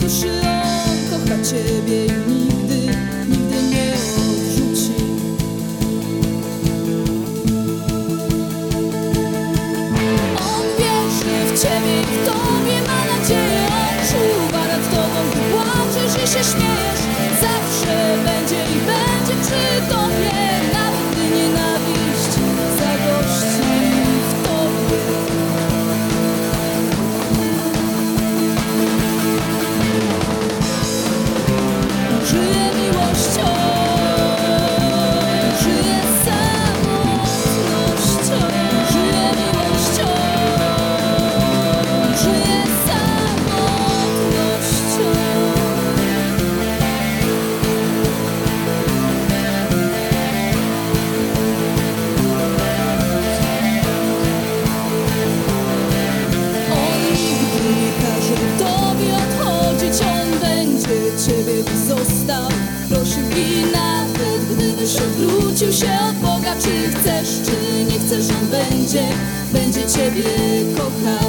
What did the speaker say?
mej on kocha Ciebie i nigdy, nigdy nie odrzuci. On wierzy w Ciebie i w Tobie ma nadzieję, on czuwa nad Tobą, Ty płaczesz i się śmiejesz zawsze. Gdybyś odwrócił się od Boga Czy chcesz, czy nie chcesz On będzie Będzie Ciebie kochał.